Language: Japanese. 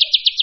you.